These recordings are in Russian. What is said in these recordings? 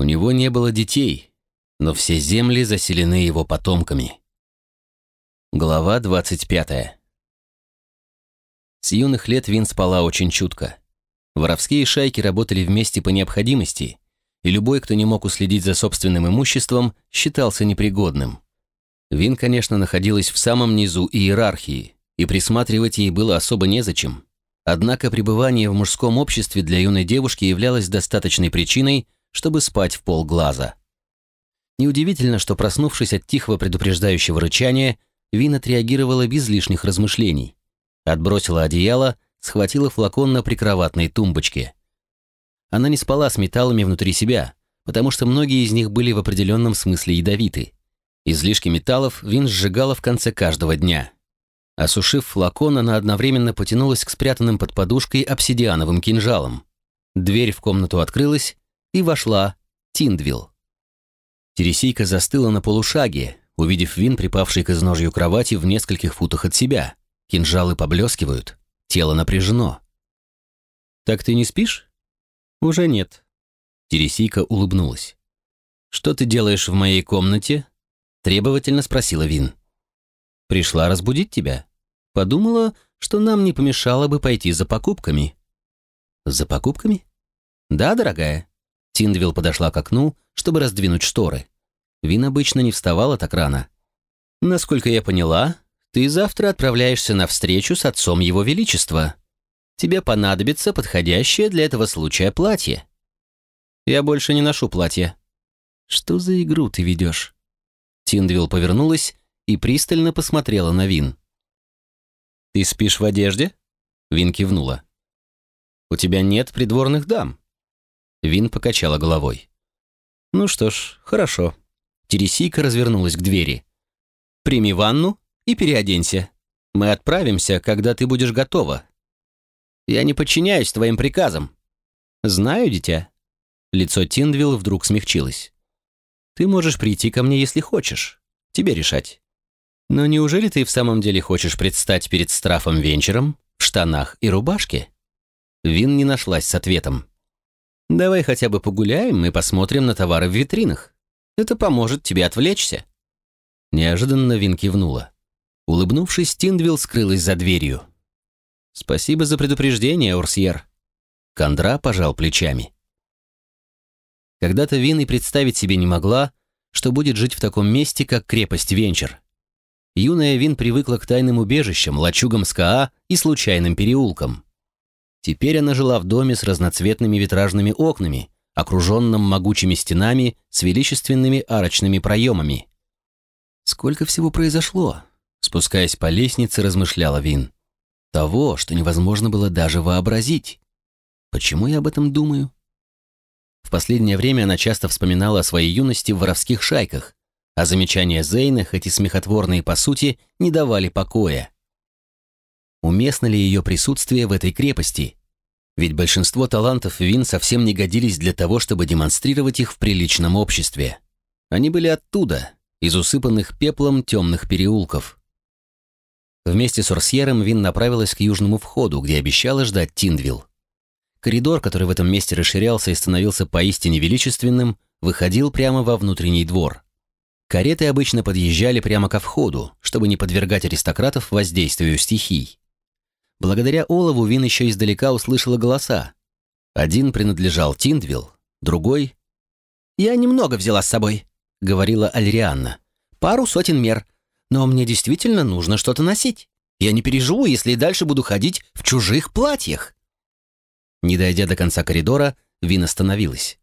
У него не было детей, но все земли заселены его потомками. Глава 25. С юных лет Вин спала очень чутко. Воровские шайки работали вместе по необходимости, и любой, кто не мог уследить за собственным имуществом, считался непригодным. Вин, конечно, находилась в самом низу иерархии, и присматривать ей было особо незачем. Однако пребывание в мужском обществе для юной девушки являлось достаточной причиной, чтобы спать в полглаза. Неудивительно, что, проснувшись от тихого предупреждающего рычания, Вин отреагировала без лишних размышлений. Отбросила одеяло, схватила флакон на прикроватной тумбочке. Она не спала с металлами внутри себя, потому что многие из них были в определенном смысле ядовиты. Излишки металлов Вин сжигала в конце каждого дня. Осушив флакон, она одновременно потянулась к спрятанным под подушкой обсидиановым кинжалам. Дверь в комнату открылась, и вошла Тиндвилл. Тересийка застыла на полушаге, увидев Вин, припавший к изножью кровати в нескольких футах от себя. Кинжалы поблескивают, тело напряжено. «Так ты не спишь?» «Уже нет». Тересийка улыбнулась. «Что ты делаешь в моей комнате?» Требовательно спросила Вин. «Пришла разбудить тебя. Подумала, что нам не помешало бы пойти за покупками». «За покупками?» «Да, дорогая». Тиндвилл подошла к окну, чтобы раздвинуть шторы. Вин обычно не вставала так рано. «Насколько я поняла, ты завтра отправляешься на встречу с отцом Его Величества. Тебе понадобится подходящее для этого случая платье». «Я больше не ношу платье». «Что за игру ты ведешь?» Тиндвилл повернулась и пристально посмотрела на Вин. «Ты спишь в одежде?» Вин кивнула. «У тебя нет придворных дам?» Вин покачала головой. «Ну что ж, хорошо. Тересийка развернулась к двери. «Прими ванну и переоденься. Мы отправимся, когда ты будешь готова. Я не подчиняюсь твоим приказам». «Знаю, дитя». Лицо Тиндвилл вдруг смягчилось. «Ты можешь прийти ко мне, если хочешь. Тебе решать. Но неужели ты в самом деле хочешь предстать перед Страфом Венчером в штанах и рубашке?» Вин не нашлась с ответом. «Давай хотя бы погуляем и посмотрим на товары в витринах. Это поможет тебе отвлечься». Неожиданно Вин кивнула. Улыбнувшись, Тиндвилл скрылась за дверью. «Спасибо за предупреждение, Урсьер». Кондра пожал плечами. Когда-то Вин и представить себе не могла, что будет жить в таком месте, как крепость Венчер. Юная Вин привыкла к тайным убежищам, лачугам СКА и случайным переулкам. Теперь она жила в доме с разноцветными витражными окнами, окруженном могучими стенами с величественными арочными проемами. Сколько всего произошло? Спускаясь по лестнице, размышляла Вин. Того, что невозможно было даже вообразить. Почему я об этом думаю? В последнее время она часто вспоминала о своей юности в воровских шайках, а замечания Зейна, хоть и смехотворные по сути, не давали покоя. Уместно ли ее присутствие в этой крепости? Ведь большинство талантов Вин совсем не годились для того, чтобы демонстрировать их в приличном обществе. Они были оттуда, из усыпанных пеплом темных переулков. Вместе с Орсьером Вин направилась к южному входу, где обещала ждать Тиндвилл. Коридор, который в этом месте расширялся и становился поистине величественным, выходил прямо во внутренний двор. Кареты обычно подъезжали прямо ко входу, чтобы не подвергать аристократов воздействию стихий. Благодаря Олову Вин еще издалека услышала голоса. Один принадлежал Тиндвилл, другой... «Я немного взяла с собой», — говорила Альрианна. «Пару сотен мер. Но мне действительно нужно что-то носить. Я не переживу, если и дальше буду ходить в чужих платьях». Не дойдя до конца коридора, Вин остановилась.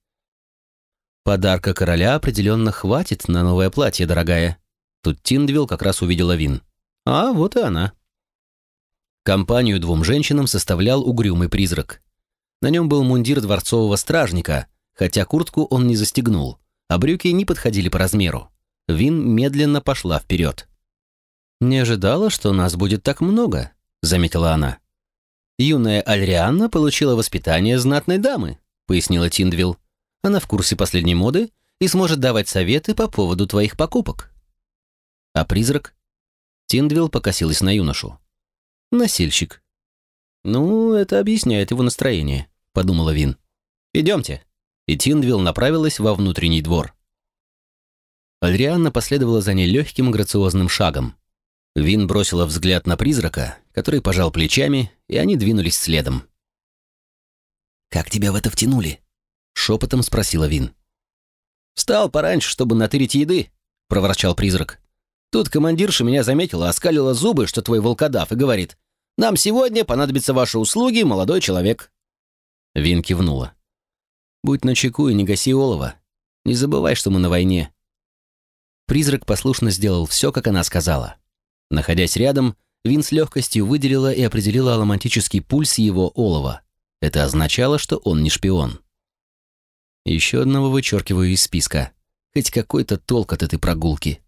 «Подарка короля определенно хватит на новое платье, дорогая». Тут Тиндвилл как раз увидела Вин. «А, вот и она». Компанию двум женщинам составлял угрюмый призрак. На нем был мундир дворцового стражника, хотя куртку он не застегнул, а брюки не подходили по размеру. Вин медленно пошла вперед. «Не ожидала, что нас будет так много», — заметила она. «Юная Альрианна получила воспитание знатной дамы», — пояснила Тиндвилл. «Она в курсе последней моды и сможет давать советы по поводу твоих покупок». «А призрак?» Тиндвилл покосилась на юношу. Насильщик. Ну, это объясняет его настроение, подумала Вин. Идемте. и Тиндвилл направилась во внутренний двор. Альрианна последовала за ней легким грациозным шагом. Вин бросила взгляд на призрака, который пожал плечами, и они двинулись следом. «Как тебя в это втянули?» — шепотом спросила Вин. «Встал пораньше, чтобы натырить еды», — проворчал призрак. «Тут командирша меня заметила, оскалила зубы, что твой волкодав, и говорит, «Нам сегодня понадобятся ваши услуги, молодой человек». Вин кивнула. «Будь начеку и не гаси олова. Не забывай, что мы на войне». Призрак послушно сделал все, как она сказала. Находясь рядом, Вин с легкостью выделила и определила аломантический пульс его олова. Это означало, что он не шпион. Еще одного вычеркиваю из списка. Хоть какой-то толк от этой прогулки.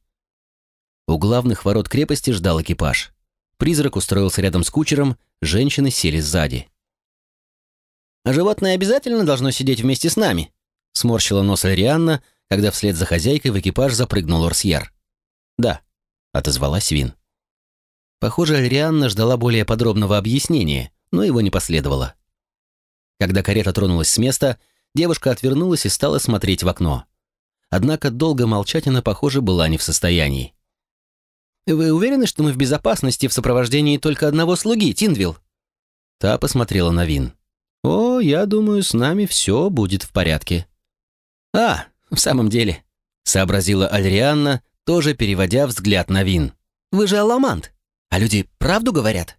У главных ворот крепости ждал экипаж. Призрак устроился рядом с кучером, женщины сели сзади. «А животное обязательно должно сидеть вместе с нами?» — сморщила нос Арианна, когда вслед за хозяйкой в экипаж запрыгнул Орсьер. «Да», — отозвалась Вин. Похоже, Арианна ждала более подробного объяснения, но его не последовало. Когда карета тронулась с места, девушка отвернулась и стала смотреть в окно. Однако долго молчать она, похоже, была не в состоянии. «Вы уверены, что мы в безопасности в сопровождении только одного слуги, Тиндвилл?» Та посмотрела на Вин. «О, я думаю, с нами все будет в порядке». «А, в самом деле», — сообразила Альрианна, тоже переводя взгляд на Вин. «Вы же аламант, а люди правду говорят?»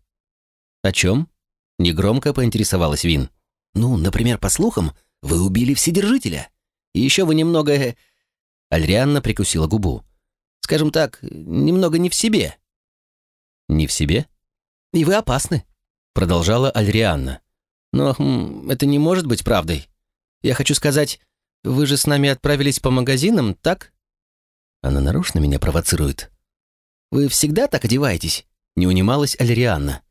«О чем?» — негромко поинтересовалась Вин. «Ну, например, по слухам, вы убили Вседержителя. И еще вы немного...» Альрианна прикусила губу скажем так, немного не в себе». «Не в себе?» «И вы опасны», — продолжала Альрианна. «Но хм, это не может быть правдой. Я хочу сказать, вы же с нами отправились по магазинам, так?» Она нарочно меня провоцирует. «Вы всегда так одеваетесь?» — не унималась Альрианна.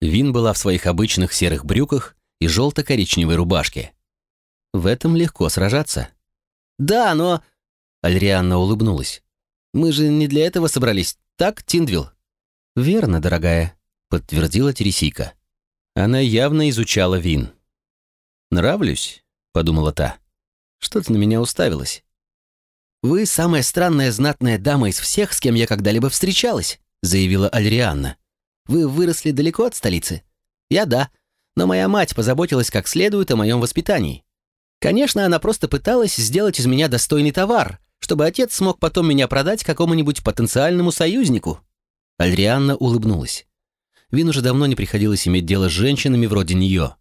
Вин была в своих обычных серых брюках и желто-коричневой рубашке. В этом легко сражаться. «Да, но...» Альрианна улыбнулась. Мы же не для этого собрались, так, Тиндвилл?» «Верно, дорогая», — подтвердила Тересийка. Она явно изучала Вин. «Нравлюсь?» — подумала та. «Что ты на меня уставилась?» «Вы самая странная знатная дама из всех, с кем я когда-либо встречалась», — заявила Альрианна. «Вы выросли далеко от столицы?» «Я да, но моя мать позаботилась как следует о моем воспитании. Конечно, она просто пыталась сделать из меня достойный товар, чтобы отец смог потом меня продать какому-нибудь потенциальному союзнику». Альрианна улыбнулась. Вин уже давно не приходилось иметь дело с женщинами вроде нее.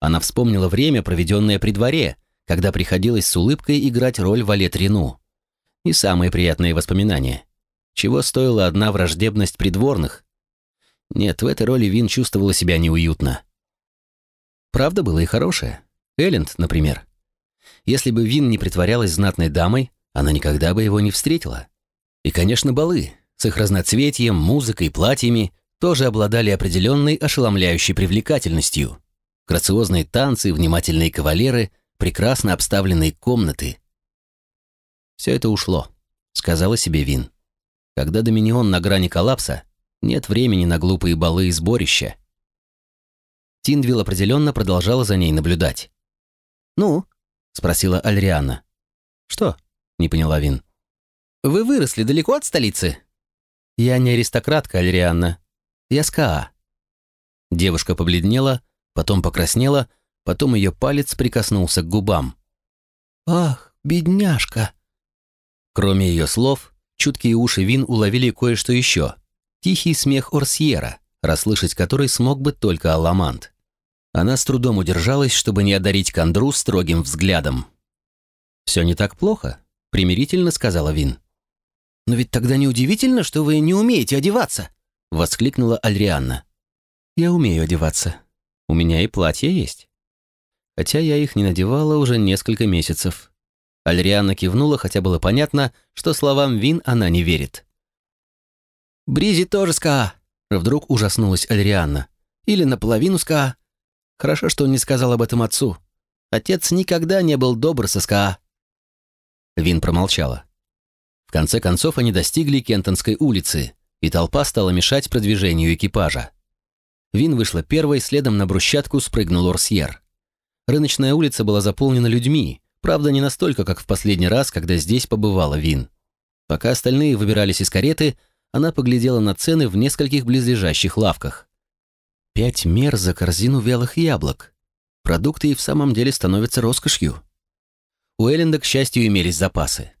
Она вспомнила время, проведенное при дворе, когда приходилось с улыбкой играть роль Валет Рену. И самые приятные воспоминания. Чего стоила одна враждебность придворных? Нет, в этой роли Вин чувствовала себя неуютно. Правда было и хорошее. Элленд, например. Если бы Вин не притворялась знатной дамой, она никогда бы его не встретила. И, конечно, балы с их разноцветием, музыкой, платьями тоже обладали определенной ошеломляющей привлекательностью. Грациозные танцы, внимательные кавалеры, прекрасно обставленные комнаты. «Все это ушло», — сказала себе Вин. «Когда Доминион на грани коллапса, нет времени на глупые балы и сборища». Тиндвилл определенно продолжала за ней наблюдать. «Ну?» — спросила Альриана. «Что?» — не поняла Вин. «Вы выросли далеко от столицы?» «Я не аристократка, Альрианна. Я СКА». Девушка побледнела, потом покраснела, потом ее палец прикоснулся к губам. «Ах, бедняжка!» Кроме ее слов, чуткие уши Вин уловили кое-что еще. Тихий смех Орсьера, расслышать который смог бы только Аламант. Она с трудом удержалась, чтобы не одарить Кандру строгим взглядом. «Все не так плохо», — примирительно сказала Вин. «Но ведь тогда неудивительно, что вы не умеете одеваться!» — воскликнула Альрианна. «Я умею одеваться. У меня и платья есть. Хотя я их не надевала уже несколько месяцев». Альрианна кивнула, хотя было понятно, что словам Вин она не верит. «Бризи тоже ска!» — вдруг ужаснулась Альрианна. «Или наполовину ска. Хорошо, что он не сказал об этом отцу. Отец никогда не был добр со ска». Вин промолчала. В конце концов они достигли Кентонской улицы, и толпа стала мешать продвижению экипажа. Вин вышла первой, следом на брусчатку спрыгнул Орсьер. Рыночная улица была заполнена людьми, Правда, не настолько, как в последний раз, когда здесь побывала Вин. Пока остальные выбирались из кареты, она поглядела на цены в нескольких близлежащих лавках. Пять мер за корзину вялых яблок. Продукты и в самом деле становятся роскошью. У Элленда, к счастью, имелись запасы.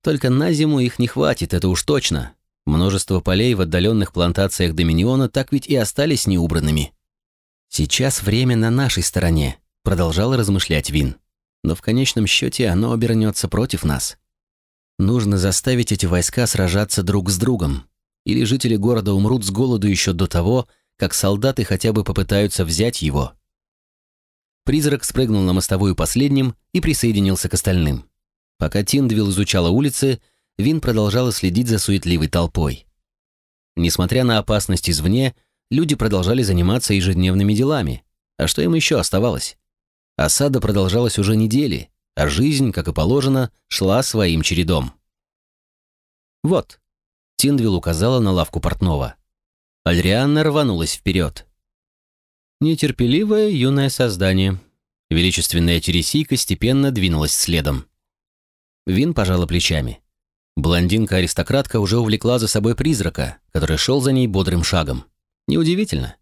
Только на зиму их не хватит, это уж точно. Множество полей в отдаленных плантациях Доминиона так ведь и остались неубранными. «Сейчас время на нашей стороне», — продолжал размышлять Вин. «Но в конечном счете оно обернется против нас. Нужно заставить эти войска сражаться друг с другом, или жители города умрут с голоду еще до того, как солдаты хотя бы попытаются взять его». Призрак спрыгнул на мостовую последним и присоединился к остальным. Пока Тиндвилл изучала улицы, Вин продолжала следить за суетливой толпой. Несмотря на опасность извне, люди продолжали заниматься ежедневными делами. А что им еще оставалось? Осада продолжалась уже недели, а жизнь, как и положено, шла своим чередом. «Вот», — Тиндвилл указала на лавку портного. Альрианна рванулась вперед. Нетерпеливое юное создание. Величественная тересийка степенно двинулась следом. Вин пожала плечами. Блондинка-аристократка уже увлекла за собой призрака, который шел за ней бодрым шагом. Неудивительно.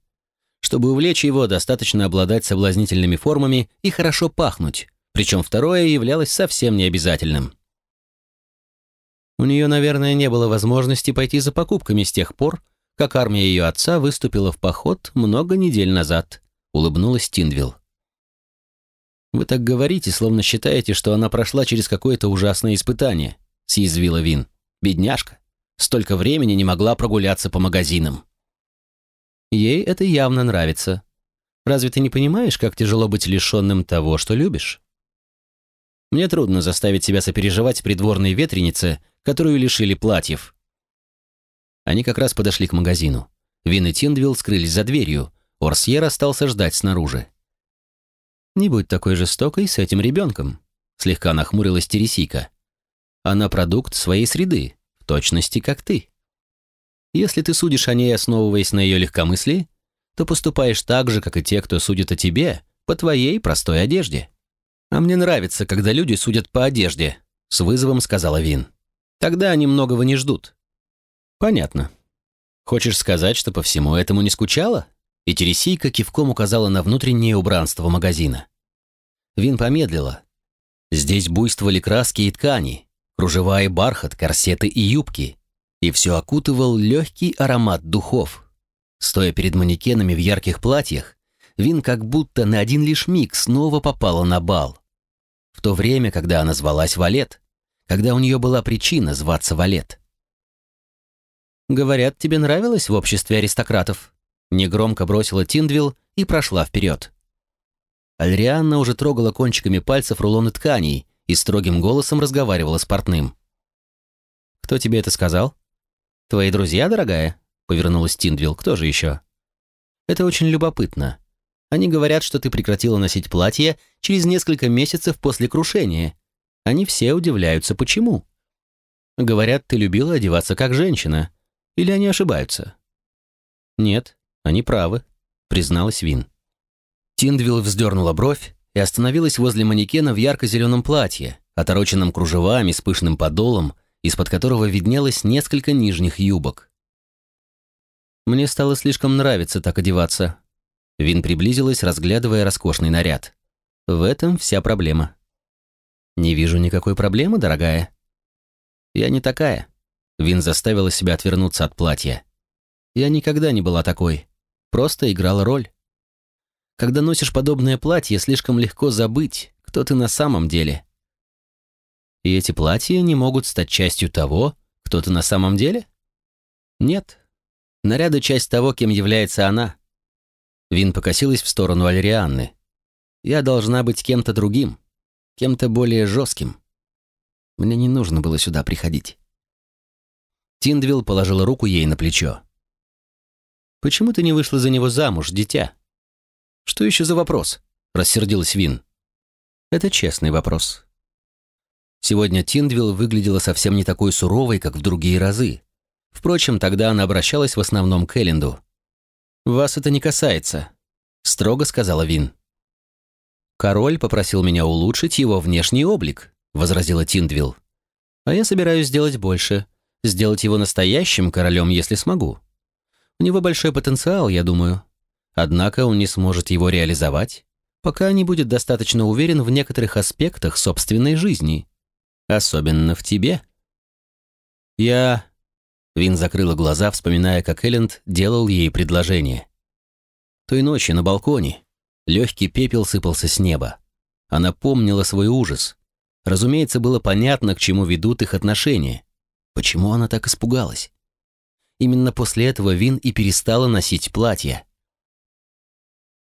Чтобы увлечь его, достаточно обладать соблазнительными формами и хорошо пахнуть, причем второе являлось совсем необязательным. У нее, наверное, не было возможности пойти за покупками с тех пор, как армия ее отца выступила в поход много недель назад, улыбнулась Тиндвилл. «Вы так говорите, словно считаете, что она прошла через какое-то ужасное испытание», — съязвила Вин. «Бедняжка. Столько времени не могла прогуляться по магазинам». Ей это явно нравится. Разве ты не понимаешь, как тяжело быть лишенным того, что любишь? Мне трудно заставить себя сопереживать придворной ветренице, которую лишили платьев. Они как раз подошли к магазину. Вин и Тиндвилл скрылись за дверью. Орсьер остался ждать снаружи. «Не будь такой жестокой с этим ребенком», — слегка нахмурилась Тересика. «Она продукт своей среды, в точности, как ты. Если ты судишь о ней, основываясь на ее легкомыслии, то поступаешь так же, как и те, кто судит о тебе, по твоей простой одежде». «А мне нравится, когда люди судят по одежде», — с вызовом сказала Вин. «Тогда они многого не ждут». «Понятно. Хочешь сказать, что по всему этому не скучала?» и Тересийка кивком указала на внутреннее убранство магазина. Вин помедлила. Здесь буйствовали краски и ткани, кружева и бархат, корсеты и юбки, и все окутывал легкий аромат духов. Стоя перед манекенами в ярких платьях, Вин как будто на один лишь миг снова попала на бал. В то время, когда она звалась Валет, когда у нее была причина зваться Валет. «Говорят, тебе нравилось в обществе аристократов?» Негромко бросила Тиндвилл и прошла вперед. Альрианна уже трогала кончиками пальцев рулоны тканей и строгим голосом разговаривала с портным. «Кто тебе это сказал?» «Твои друзья, дорогая?» — повернулась Тиндвилл. «Кто же еще?» «Это очень любопытно. Они говорят, что ты прекратила носить платье через несколько месяцев после крушения. Они все удивляются, почему. Говорят, ты любила одеваться как женщина. Или они ошибаются?» «Нет, «Они правы», — призналась Вин. Тиндвилл вздернула бровь и остановилась возле манекена в ярко-зеленом платье, отороченном кружевами с пышным подолом, из-под которого виднелось несколько нижних юбок. Мне стало слишком нравиться так одеваться. Вин приблизилась, разглядывая роскошный наряд. В этом вся проблема. Не вижу никакой проблемы, дорогая. Я не такая. Вин заставила себя отвернуться от платья. Я никогда не была такой просто играл роль. Когда носишь подобное платье, слишком легко забыть, кто ты на самом деле. И эти платья не могут стать частью того, кто ты на самом деле? Нет. Наряды — часть того, кем является она. Вин покосилась в сторону Альрианны. Я должна быть кем-то другим, кем-то более жестким. Мне не нужно было сюда приходить. Тиндвилл положила руку ей на плечо. Почему ты не вышла за него замуж, дитя?» «Что еще за вопрос?» — рассердилась Вин. «Это честный вопрос». Сегодня Тиндвилл выглядела совсем не такой суровой, как в другие разы. Впрочем, тогда она обращалась в основном к Элленду. «Вас это не касается», — строго сказала Вин. «Король попросил меня улучшить его внешний облик», — возразила Тиндвилл. «А я собираюсь сделать больше, сделать его настоящим королем, если смогу. У него большой потенциал, я думаю. Однако он не сможет его реализовать, пока не будет достаточно уверен в некоторых аспектах собственной жизни. Особенно в тебе». «Я...» Вин закрыла глаза, вспоминая, как Элленд делал ей предложение. Той ночью на балконе легкий пепел сыпался с неба. Она помнила свой ужас. Разумеется, было понятно, к чему ведут их отношения. Почему она так испугалась? Именно после этого Вин и перестала носить платье.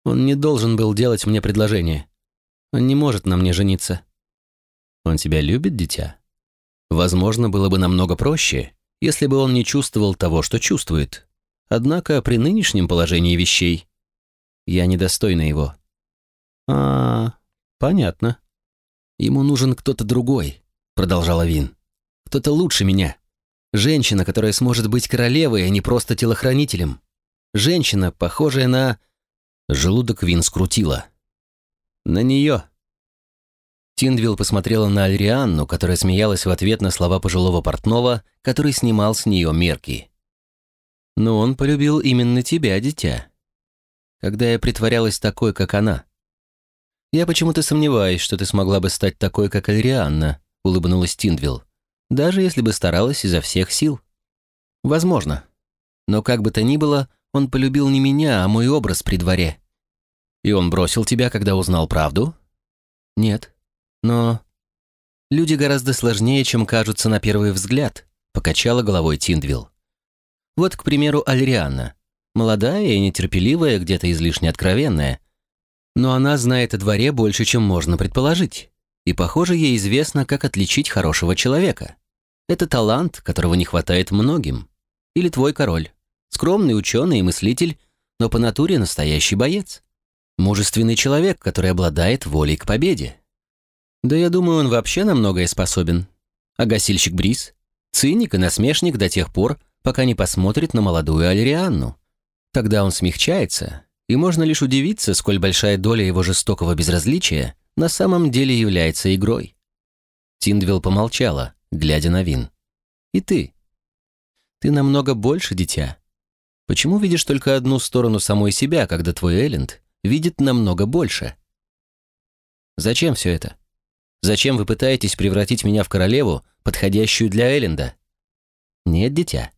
Он не должен был делать мне предложение. Он не может на мне жениться. Он тебя любит, дитя? Возможно, было бы намного проще, если бы он не чувствовал того, что чувствует. Однако при нынешнем положении вещей я недостойна его. А, понятно. Ему нужен кто-то другой, продолжала Вин. Кто-то лучше меня. Женщина, которая сможет быть королевой, а не просто телохранителем. Женщина, похожая на... Желудок Вин скрутила. На нее. Тиндвилл посмотрела на Альрианну, которая смеялась в ответ на слова пожилого портного, который снимал с нее мерки. «Но он полюбил именно тебя, дитя. Когда я притворялась такой, как она». «Я почему-то сомневаюсь, что ты смогла бы стать такой, как Альрианна», — улыбнулась Тиндвилл. «Даже если бы старалась изо всех сил». «Возможно. Но как бы то ни было, он полюбил не меня, а мой образ при дворе». «И он бросил тебя, когда узнал правду?» «Нет», но люди гораздо сложнее, чем кажутся на первый взгляд, покачала головой Тиндвилл. Вот, к примеру, Альрианна. Молодая и нетерпеливая, где-то излишне откровенная. Но она знает о дворе больше, чем можно предположить. И, похоже, ей известно, как отличить хорошего человека. Это талант, которого не хватает многим. Или твой король. Скромный ученый и мыслитель, но по натуре настоящий боец. Мужественный человек, который обладает волей к победе. Да я думаю, он вообще на многое способен. А гасильщик Брис? Циник и насмешник до тех пор, пока не посмотрит на молодую Альрианну. Тогда он смягчается, и можно лишь удивиться, сколь большая доля его жестокого безразличия на самом деле является игрой. Тиндвилл помолчала, глядя на Вин. «И ты? Ты намного больше, дитя. Почему видишь только одну сторону самой себя, когда твой Элленд видит намного больше?» «Зачем все это?» Зачем вы пытаетесь превратить меня в королеву, подходящую для Элленда? Нет, дитя.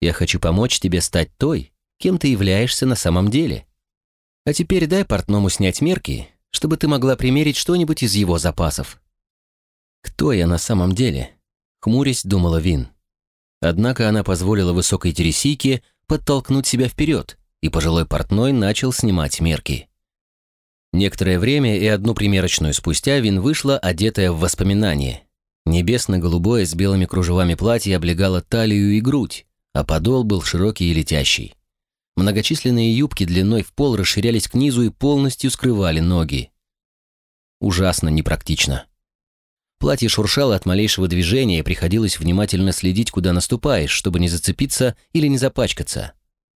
Я хочу помочь тебе стать той, кем ты являешься на самом деле. А теперь дай портному снять мерки, чтобы ты могла примерить что-нибудь из его запасов. Кто я на самом деле? Хмурясь, думала Вин. Однако она позволила высокой тересийке подтолкнуть себя вперед, и пожилой портной начал снимать мерки. Некоторое время и одну примерочную спустя Вин вышла, одетая в воспоминания. Небесно-голубое с белыми кружевами платье облегало талию и грудь, а подол был широкий и летящий. Многочисленные юбки длиной в пол расширялись к низу и полностью скрывали ноги. Ужасно непрактично. Платье шуршало от малейшего движения, и приходилось внимательно следить, куда наступаешь, чтобы не зацепиться или не запачкаться.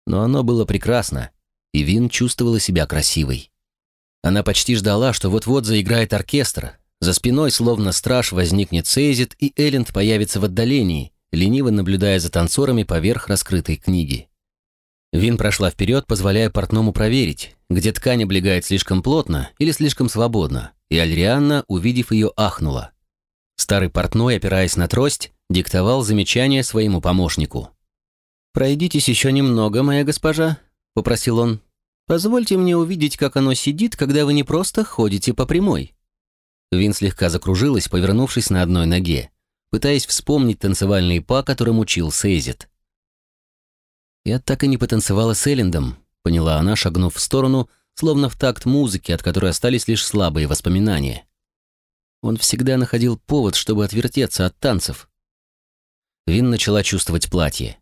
Но оно было прекрасно, и Вин чувствовала себя красивой. Она почти ждала, что вот-вот заиграет оркестр. За спиной, словно страж, возникнет Сейзит, и Элленд появится в отдалении, лениво наблюдая за танцорами поверх раскрытой книги. Вин прошла вперед, позволяя портному проверить, где ткань облегает слишком плотно или слишком свободно, и Альрианна, увидев ее, ахнула. Старый портной, опираясь на трость, диктовал замечание своему помощнику. «Пройдитесь еще немного, моя госпожа», — попросил он. Позвольте мне увидеть, как оно сидит, когда вы не просто ходите по прямой». Вин слегка закружилась, повернувшись на одной ноге, пытаясь вспомнить танцевальные па, которым учил Сейзит. «Я так и не потанцевала с Эллендом», — поняла она, шагнув в сторону, словно в такт музыки, от которой остались лишь слабые воспоминания. Он всегда находил повод, чтобы отвертеться от танцев. Вин начала чувствовать платье.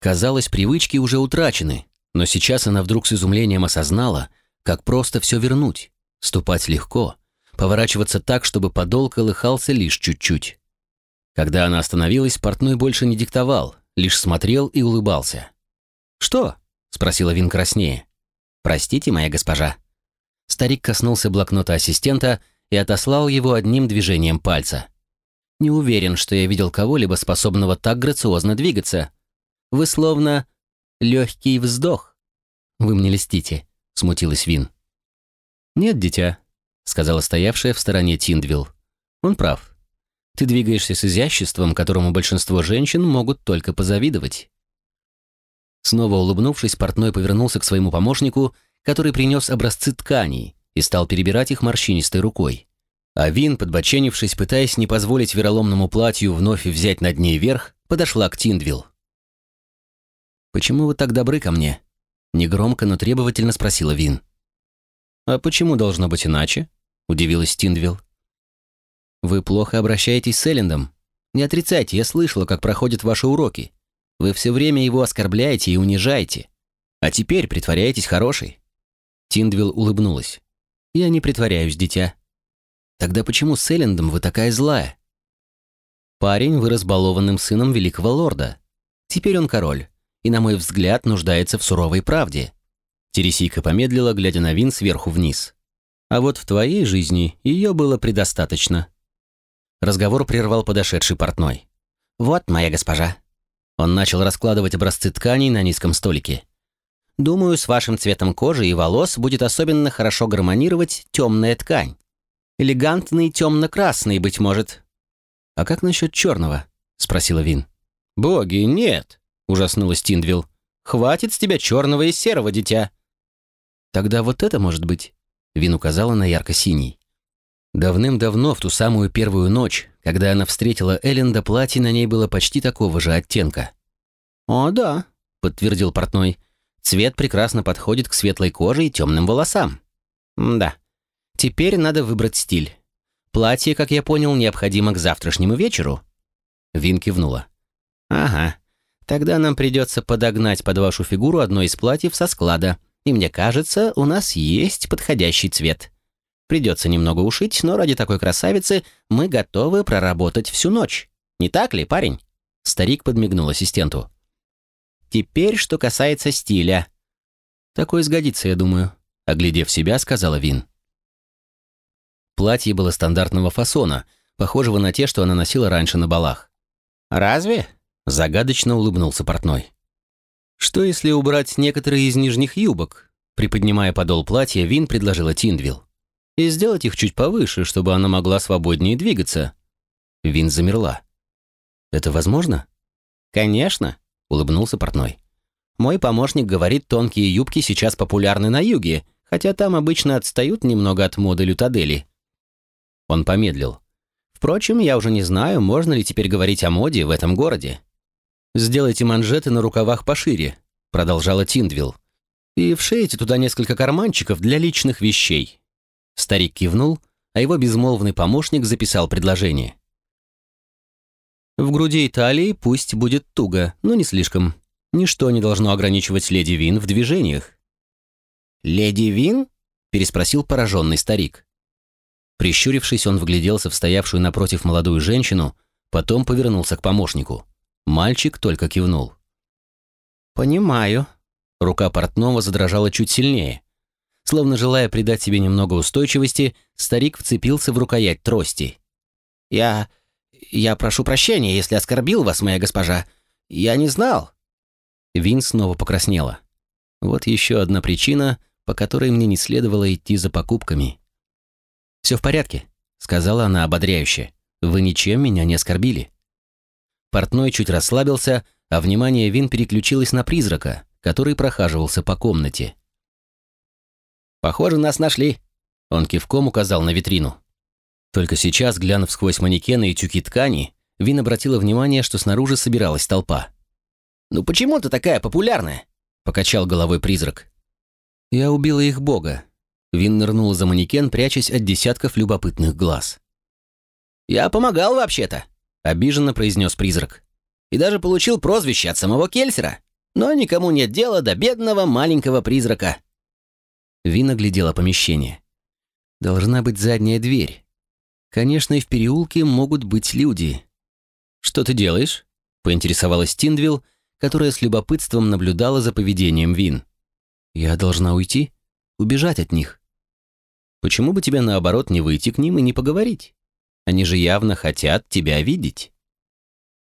Казалось, привычки уже утрачены, но сейчас она вдруг с изумлением осознала, как просто все вернуть, ступать легко, поворачиваться так, чтобы подол колыхался лишь чуть-чуть. Когда она остановилась, портной больше не диктовал, лишь смотрел и улыбался. «Что?» — спросила Вин краснее. «Простите, моя госпожа». Старик коснулся блокнота ассистента и отослал его одним движением пальца. «Не уверен, что я видел кого-либо способного так грациозно двигаться. Вы словно легкий вздох». «Вы мне льстите», — смутилась Вин. «Нет, дитя», — сказала стоявшая в стороне Тиндвилл. «Он прав. Ты двигаешься с изяществом, которому большинство женщин могут только позавидовать». Снова улыбнувшись, портной повернулся к своему помощнику, который принес образцы тканей и стал перебирать их морщинистой рукой. А Вин, подбоченившись, пытаясь не позволить вероломному платью вновь взять над ней верх, подошла к Тиндвилл. «Почему вы так добры ко мне?» Негромко, но требовательно спросила Вин. «А почему должно быть иначе?» Удивилась Тиндвилл. «Вы плохо обращаетесь с Эллендом. Не отрицайте, я слышала, как проходят ваши уроки. Вы все время его оскорбляете и унижаете. А теперь притворяетесь хорошей». Тиндвилл улыбнулась. «Я не притворяюсь, дитя. Тогда почему с Эллендом вы такая злая?» Парень вырос балованным сыном великого лорда. Теперь он король, и, на мой взгляд, нуждается в суровой правде. Тересийка помедлила, глядя на Вин сверху вниз. А вот в твоей жизни ее было предостаточно. Разговор прервал подошедший портной. «Вот, моя госпожа». Он начал раскладывать образцы тканей на низком столике. «Думаю, с вашим цветом кожи и волос будет особенно хорошо гармонировать темная ткань. Элегантный темно-красный, быть может. А как насчет черного? спросила Вин. Боги, нет, ужаснулась Тиндвилл. Хватит с тебя черного и серого, дитя. Тогда вот это может быть. Вин указала на ярко-синий. Давным-давно, в ту самую первую ночь, когда она встретила Элленда, платье на ней было почти такого же оттенка. «О, да», — подтвердил портной. «Цвет прекрасно подходит к светлой коже и темным волосам». «Да, Теперь надо выбрать стиль. Платье, как я понял, необходимо к завтрашнему вечеру. Вин кивнула. Ага. Тогда нам придется подогнать под вашу фигуру одно из платьев со склада. И мне кажется, у нас есть подходящий цвет. Придется немного ушить, но ради такой красавицы мы готовы проработать всю ночь. Не так ли, парень? Старик подмигнул ассистенту. Теперь, что касается стиля. Такой сгодится, я думаю. Оглядев себя, сказала Вин. Платье было стандартного фасона, похожего на те, что она носила раньше на балах. «Разве?» – загадочно улыбнулся портной. «Что если убрать некоторые из нижних юбок?» Приподнимая подол платья, Вин предложила Тиндвилл. «И сделать их чуть повыше, чтобы она могла свободнее двигаться». Вин замерла. «Это возможно?» «Конечно», — улыбнулся портной. «Мой помощник говорит, тонкие юбки сейчас популярны на юге, хотя там обычно отстают немного от моды лютадели. Он помедлил. Впрочем, я уже не знаю, можно ли теперь говорить о моде в этом городе. «Сделайте манжеты на рукавах пошире», — продолжала Тиндвилл. «И вшейте туда несколько карманчиков для личных вещей». Старик кивнул, а его безмолвный помощник записал предложение. «В груди Италии пусть будет туго, но не слишком. Ничто не должно ограничивать леди Вин в движениях». «Леди Вин?» — переспросил пораженный старик. Прищурившись, он вгляделся в стоявшую напротив молодую женщину, потом повернулся к помощнику. Мальчик только кивнул. «Понимаю». Рука портного задрожала чуть сильнее. Словно желая придать себе немного устойчивости, старик вцепился в рукоять трости. «Я... я прошу прощения, если оскорбил вас, моя госпожа. Я не знал». Вин снова покраснела. Вот еще одна причина, по которой мне не следовало идти за покупками. «Все в порядке», — сказала она ободряюще. «Вы ничем меня не оскорбили». Портной чуть расслабился, а внимание Вин переключилось на призрака, который прохаживался по комнате. «Похоже, нас нашли», — он кивком указал на витрину. Только сейчас, глянув сквозь манекены и тюки ткани, Вин обратила внимание, что снаружи собиралась толпа. «Ну почему ты такая популярная?» — покачал головой призрак. «Я убила их бога», Вин нырнул за манекен, прячась от десятков любопытных глаз. «Я помогал вообще-то», — обиженно произнес призрак. «И даже получил прозвище от самого Кельсера. Но никому нет дела до бедного маленького призрака». Вин оглядела помещение. «Должна быть задняя дверь. Конечно, и в переулке могут быть люди». «Что ты делаешь?» — поинтересовалась Тиндвилл, которая с любопытством наблюдала за поведением Вин. «Я должна уйти? Убежать от них?» Почему бы тебе, наоборот, не выйти к ним и не поговорить? Они же явно хотят тебя видеть».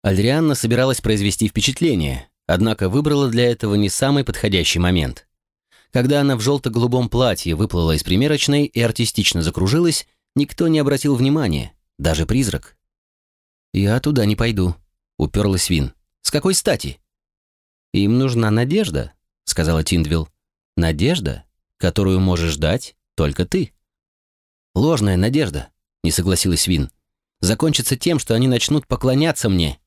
Альрианна собиралась произвести впечатление, однако выбрала для этого не самый подходящий момент. Когда она в желто-голубом платье выплыла из примерочной и артистично закружилась, никто не обратил внимания, даже призрак. «Я туда не пойду», — уперлась Вин. «С какой стати?» «Им нужна надежда», — сказала Тиндвилл. «Надежда, которую можешь дать только ты». «Ложная надежда», — не согласилась Вин. «Закончится тем, что они начнут поклоняться мне».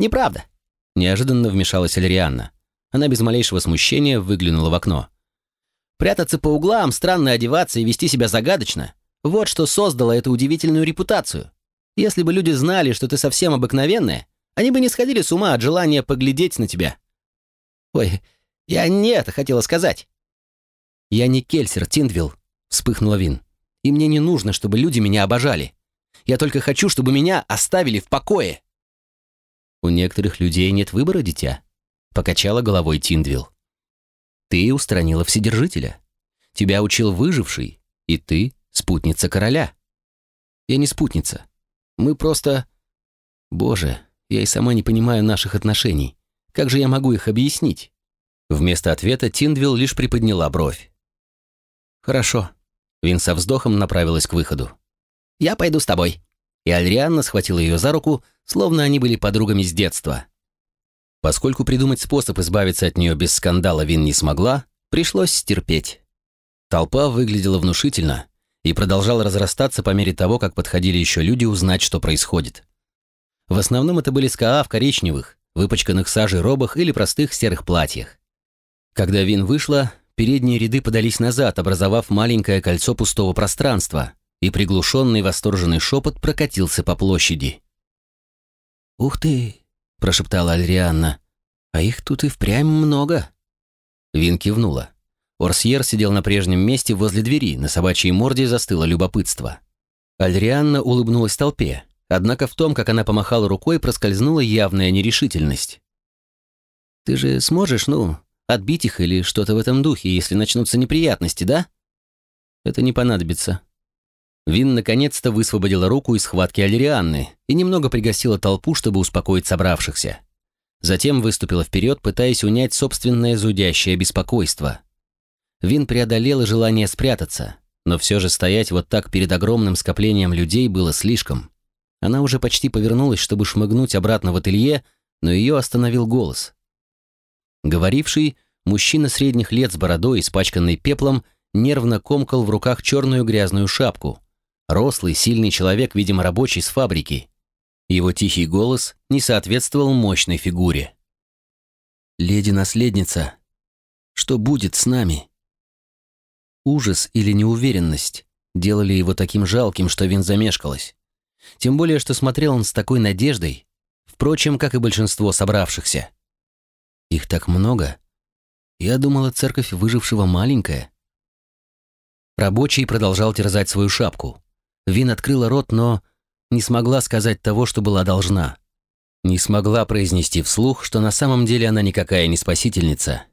«Неправда», — неожиданно вмешалась Альрианна. Она без малейшего смущения выглянула в окно. «Прятаться по углам, странно одеваться и вести себя загадочно — вот что создало эту удивительную репутацию. Если бы люди знали, что ты совсем обыкновенная, они бы не сходили с ума от желания поглядеть на тебя». «Ой, я не это хотела сказать». «Я не Кельсер, Тиндвилл», — вспыхнула Вин. «И мне не нужно, чтобы люди меня обожали. Я только хочу, чтобы меня оставили в покое». «У некоторых людей нет выбора, дитя», — покачала головой Тиндвилл. «Ты устранила Вседержителя. Тебя учил выживший, и ты спутница короля». «Я не спутница. Мы просто...» «Боже, я и сама не понимаю наших отношений. Как же я могу их объяснить?» Вместо ответа Тиндвилл лишь приподняла бровь. «Хорошо». Вин со вздохом направилась к выходу. «Я пойду с тобой». И Альрианна схватила ее за руку, словно они были подругами с детства. Поскольку придумать способ избавиться от нее без скандала Вин не смогла, пришлось стерпеть. Толпа выглядела внушительно и продолжала разрастаться по мере того, как подходили еще люди узнать, что происходит. В основном это были СКА в коричневых, выпачканных сажей робах или простых серых платьях. Когда Вин вышла, Передние ряды подались назад, образовав маленькое кольцо пустого пространства, и приглушенный восторженный шепот прокатился по площади. «Ух ты!» – прошептала Альрианна. «А их тут и впрямь много!» Вин кивнула. Орсьер сидел на прежнем месте возле двери, на собачьей морде застыло любопытство. Альрианна улыбнулась толпе, однако в том, как она помахала рукой, проскользнула явная нерешительность. «Ты же сможешь, ну, Отбить их или что-то в этом духе, если начнутся неприятности, да? Это не понадобится. Вин наконец-то высвободила руку из схватки Алирианны и немного пригасила толпу, чтобы успокоить собравшихся. Затем выступила вперед, пытаясь унять собственное зудящее беспокойство. Вин преодолела желание спрятаться, но все же стоять вот так перед огромным скоплением людей было слишком. Она уже почти повернулась, чтобы шмыгнуть обратно в ателье, но ее остановил голос. Говоривший, мужчина средних лет с бородой, испачканной пеплом, нервно комкал в руках черную грязную шапку. Рослый, сильный человек, видимо, рабочий с фабрики. Его тихий голос не соответствовал мощной фигуре. «Леди-наследница, что будет с нами?» Ужас или неуверенность делали его таким жалким, что Вин замешкалась. Тем более, что смотрел он с такой надеждой, впрочем, как и большинство собравшихся. Их так много. Я думала, церковь выжившего маленькая. Рабочий продолжал терзать свою шапку. Вин открыла рот, но не смогла сказать того, что была должна. Не смогла произнести вслух, что на самом деле она никакая не спасительница.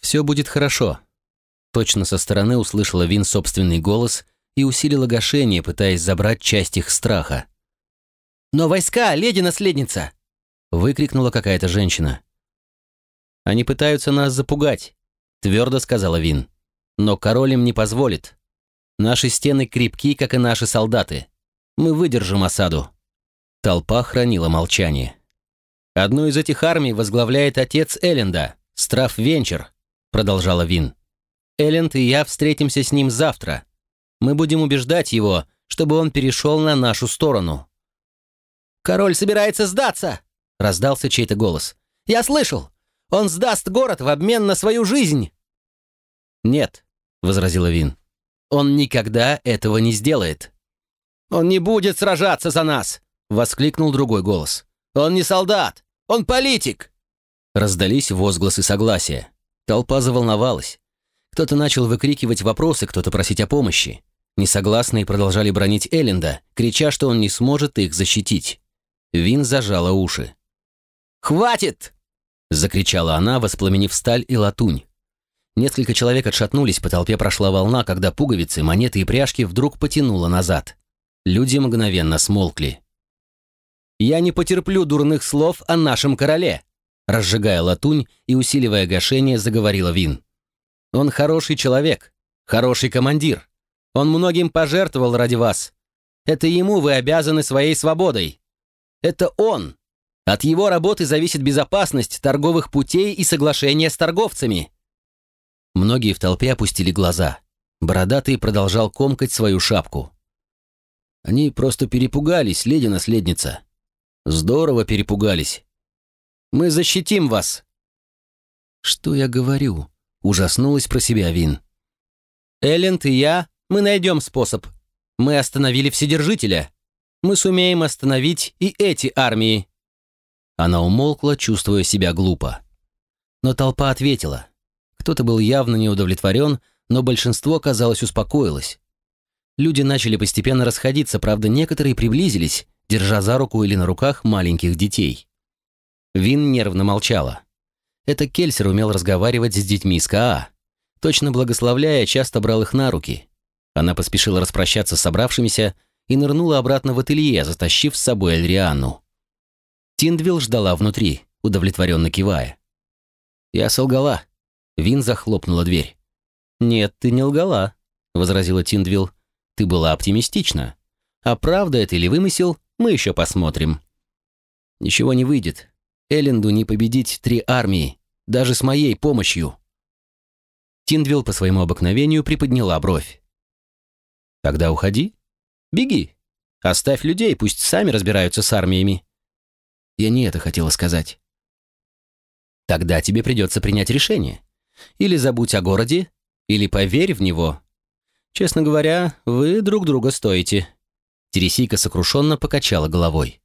«Все будет хорошо», — точно со стороны услышала Вин собственный голос и усилила гашение, пытаясь забрать часть их страха. «Но войска, леди-наследница!» выкрикнула какая-то женщина. «Они пытаются нас запугать», — твердо сказала Вин. «Но король им не позволит. Наши стены крепки, как и наши солдаты. Мы выдержим осаду». Толпа хранила молчание. «Одну из этих армий возглавляет отец Элленда, Страф Венчер», — продолжала Вин. «Элленд и я встретимся с ним завтра. Мы будем убеждать его, чтобы он перешел на нашу сторону». «Король собирается сдаться!» — раздался чей-то голос. «Я слышал! Он сдаст город в обмен на свою жизнь!» «Нет», — возразила Вин. «Он никогда этого не сделает». «Он не будет сражаться за нас!» — воскликнул другой голос. «Он не солдат! Он политик!» Раздались возгласы согласия. Толпа заволновалась. Кто-то начал выкрикивать вопросы, кто-то просить о помощи. Несогласные продолжали бронить Элленда, крича, что он не сможет их защитить. Вин зажала уши. «Хватит!» — закричала она, воспламенив сталь и латунь. Несколько человек отшатнулись, по толпе прошла волна, когда пуговицы, монеты и пряжки вдруг потянуло назад. Люди мгновенно смолкли. «Я не потерплю дурных слов о нашем короле», разжигая латунь и усиливая гашение, заговорила Вин. «Он хороший человек, хороший командир. Он многим пожертвовал ради вас. Это ему вы обязаны своей свободой. Это он. От его работы зависит безопасность торговых путей и соглашения с торговцами». Многие в толпе опустили глаза. Бородатый продолжал комкать свою шапку. Они просто перепугались, леди-наследница. Здорово перепугались. Мы защитим вас. Что я говорю? Ужаснулась про себя Вин. Элленд и я, мы найдем способ. Мы остановили Вседержителя. Мы сумеем остановить и эти армии. Она умолкла, чувствуя себя глупо. Но толпа ответила. Кто-то был явно не удовлетворен, но большинство, казалось, успокоилось. Люди начали постепенно расходиться, правда, некоторые приблизились, держа за руку или на руках маленьких детей. Вин нервно молчала. Это Кельсер умел разговаривать с детьми из КАА. Точно благословляя, часто брал их на руки. Она поспешила распрощаться с собравшимися и нырнула обратно в ателье, затащив с собой Эльрианну. Тиндвилл ждала внутри, удовлетворенно кивая. «Я солгала», Вин захлопнула дверь. «Нет, ты не лгала», — возразила Тиндвилл. «Ты была оптимистична. А правда это или вымысел, мы еще посмотрим». «Ничего не выйдет. Элленду не победить три армии, даже с моей помощью». Тиндвилл по своему обыкновению приподняла бровь. «Тогда уходи. Беги. Оставь людей, пусть сами разбираются с армиями». Я не это хотела сказать. «Тогда тебе придется принять решение. Или забудь о городе, или поверь в него. Честно говоря, вы друг друга стоите». Тересийка сокрушенно покачала головой.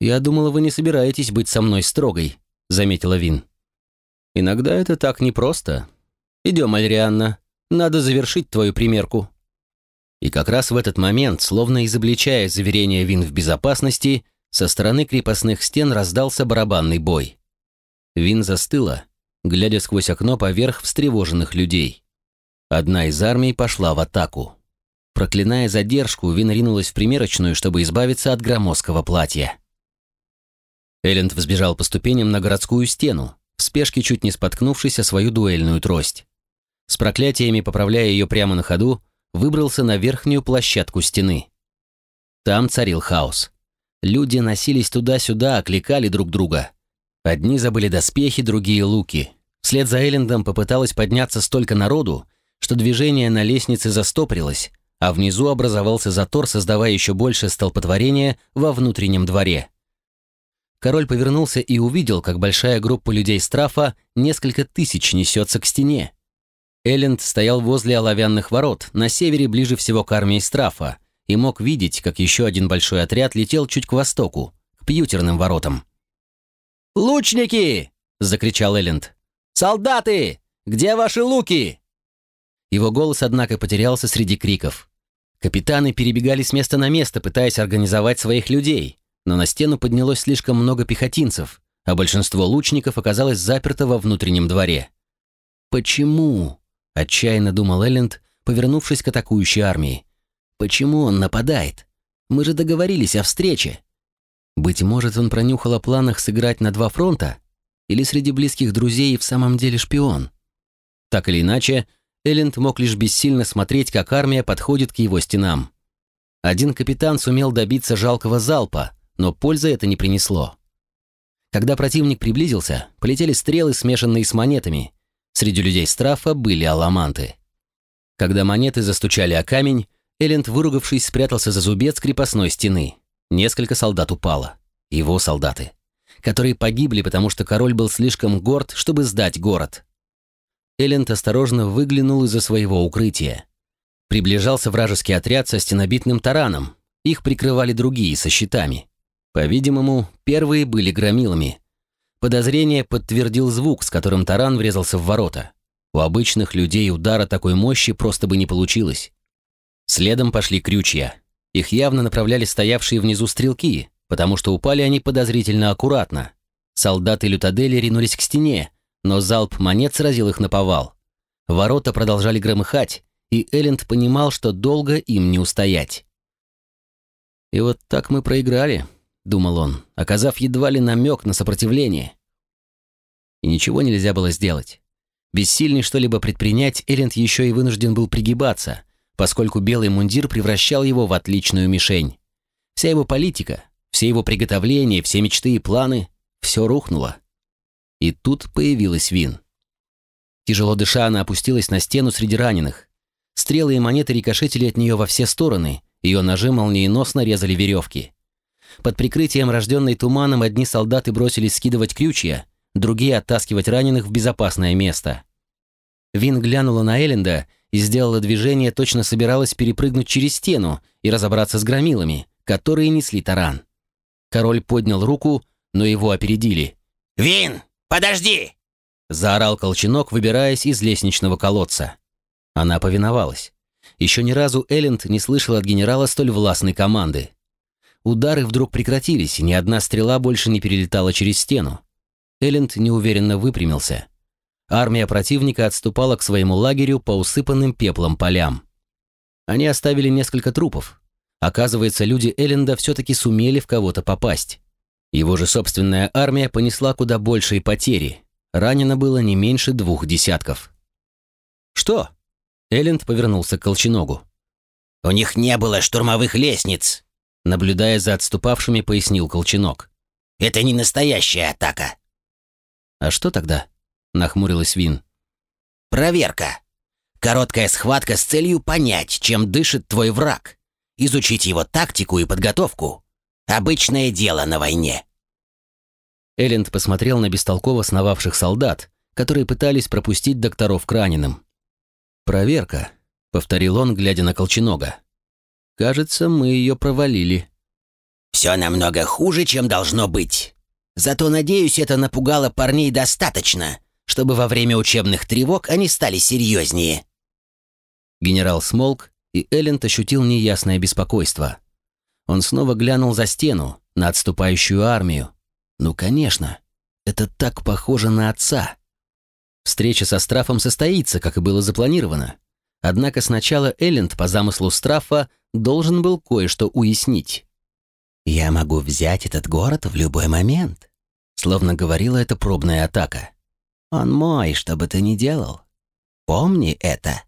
«Я думала, вы не собираетесь быть со мной строгой», — заметила Вин. «Иногда это так непросто. Идем, Альрианна, надо завершить твою примерку». И как раз в этот момент, словно изобличая заверение Вин в безопасности, со стороны крепостных стен раздался барабанный бой. Вин застыла, глядя сквозь окно поверх встревоженных людей. Одна из армий пошла в атаку. Проклиная задержку, Вин ринулась в примерочную, чтобы избавиться от громоздкого платья. Элленд взбежал по ступеням на городскую стену, в спешке чуть не споткнувшись о свою дуэльную трость. С проклятиями, поправляя ее прямо на ходу, выбрался на верхнюю площадку стены. Там царил хаос. Люди носились туда-сюда, окликали друг друга. Одни забыли доспехи, другие — луки. Вслед за Эллендом попыталась подняться столько народу, что движение на лестнице застопорилось, а внизу образовался затор, создавая еще больше столпотворения во внутреннем дворе. Король повернулся и увидел, как большая группа людей Страфа несколько тысяч несется к стене. Элленд стоял возле оловянных ворот, на севере ближе всего к армии Страфа, и мог видеть, как еще один большой отряд летел чуть к востоку, к пьютерным воротам. «Лучники!» — закричал Элленд. «Солдаты! Где ваши луки?» Его голос, однако, потерялся среди криков. Капитаны перебегали с места на место, пытаясь организовать своих людей, но на стену поднялось слишком много пехотинцев, а большинство лучников оказалось заперто во внутреннем дворе. «Почему?» — отчаянно думал Элленд, повернувшись к атакующей армии. «Почему он нападает? Мы же договорились о встрече». Быть может, он пронюхал о планах сыграть на два фронта? Или среди близких друзей в самом деле шпион? Так или иначе, Элленд мог лишь бессильно смотреть, как армия подходит к его стенам. Один капитан сумел добиться жалкого залпа, но пользы это не принесло. Когда противник приблизился, полетели стрелы, смешанные с монетами. Среди людей страфа были аламанты. Когда монеты застучали о камень, Элленд, выругавшись, спрятался за зубец крепостной стены. Несколько солдат упало. Его солдаты. Которые погибли, потому что король был слишком горд, чтобы сдать город. Элленд осторожно выглянул из-за своего укрытия. Приближался вражеский отряд со стенобитным тараном. Их прикрывали другие со щитами. По-видимому, первые были громилами. Подозрение подтвердил звук, с которым таран врезался в ворота. У обычных людей удара такой мощи просто бы не получилось. Следом пошли крючья. Их явно направляли стоявшие внизу стрелки, потому что упали они подозрительно аккуратно. Солдаты Лютадели ринулись к стене, но залп монет сразил их на повал. Ворота продолжали громыхать, и Элленд понимал, что долго им не устоять. «И вот так мы проиграли», — думал он, оказав едва ли намек на сопротивление. И ничего нельзя было сделать. Бессильный что-либо предпринять, Элленд еще и вынужден был пригибаться, поскольку белый мундир превращал его в отличную мишень. Вся его политика, все его приготовления, все мечты и планы — все рухнуло. И тут появилась Вин. Тяжело дыша, она опустилась на стену среди раненых. Стрелы и монеты рикошетили от нее во все стороны, ее ножи молниеносно резали веревки. Под прикрытием, рожденной туманом, одни солдаты бросились скидывать крючья, другие оттаскивать раненых в безопасное место. Вин глянула на Элленда и сделала движение, точно собиралась перепрыгнуть через стену и разобраться с громилами, которые несли таран. Король поднял руку, но его опередили. «Вин, подожди!» — заорал Колченок, выбираясь из лестничного колодца. Она повиновалась. Еще ни разу Элленд не слышал от генерала столь властной команды. Удары вдруг прекратились, и ни одна стрела больше не перелетала через стену. Элленд неуверенно выпрямился. Армия противника отступала к своему лагерю по усыпанным пеплом полям. Они оставили несколько трупов. Оказывается, люди Элленда все-таки сумели в кого-то попасть. Его же собственная армия понесла куда большие потери. Ранено было не меньше двух десятков. «Что?» Элленд повернулся к Колченогу. «У них не было штурмовых лестниц», наблюдая за отступавшими, пояснил Колченок. «Это не настоящая атака». «А что тогда?» — нахмурилась Вин. «Проверка. Короткая схватка с целью понять, чем дышит твой враг. Изучить его тактику и подготовку. Обычное дело на войне». Элленд посмотрел на бестолково сновавших солдат, которые пытались пропустить докторов к раненым. «Проверка», — повторил он, глядя на Колченога. «Кажется, мы ее провалили». «Все намного хуже, чем должно быть. Зато, надеюсь, это напугало парней достаточно, чтобы во время учебных тревог они стали серьезнее». Генерал смолк, и Элленд ощутил неясное беспокойство. Он снова глянул за стену, на отступающую армию. «Ну, конечно, это так похоже на отца». Встреча со Страфом состоится, как и было запланировано. Однако сначала Элленд по замыслу Страфа должен был кое-что уяснить. «Я могу взять этот город в любой момент», словно говорила эта пробная атака. «Он мой, что бы ты ни делал. Помни это».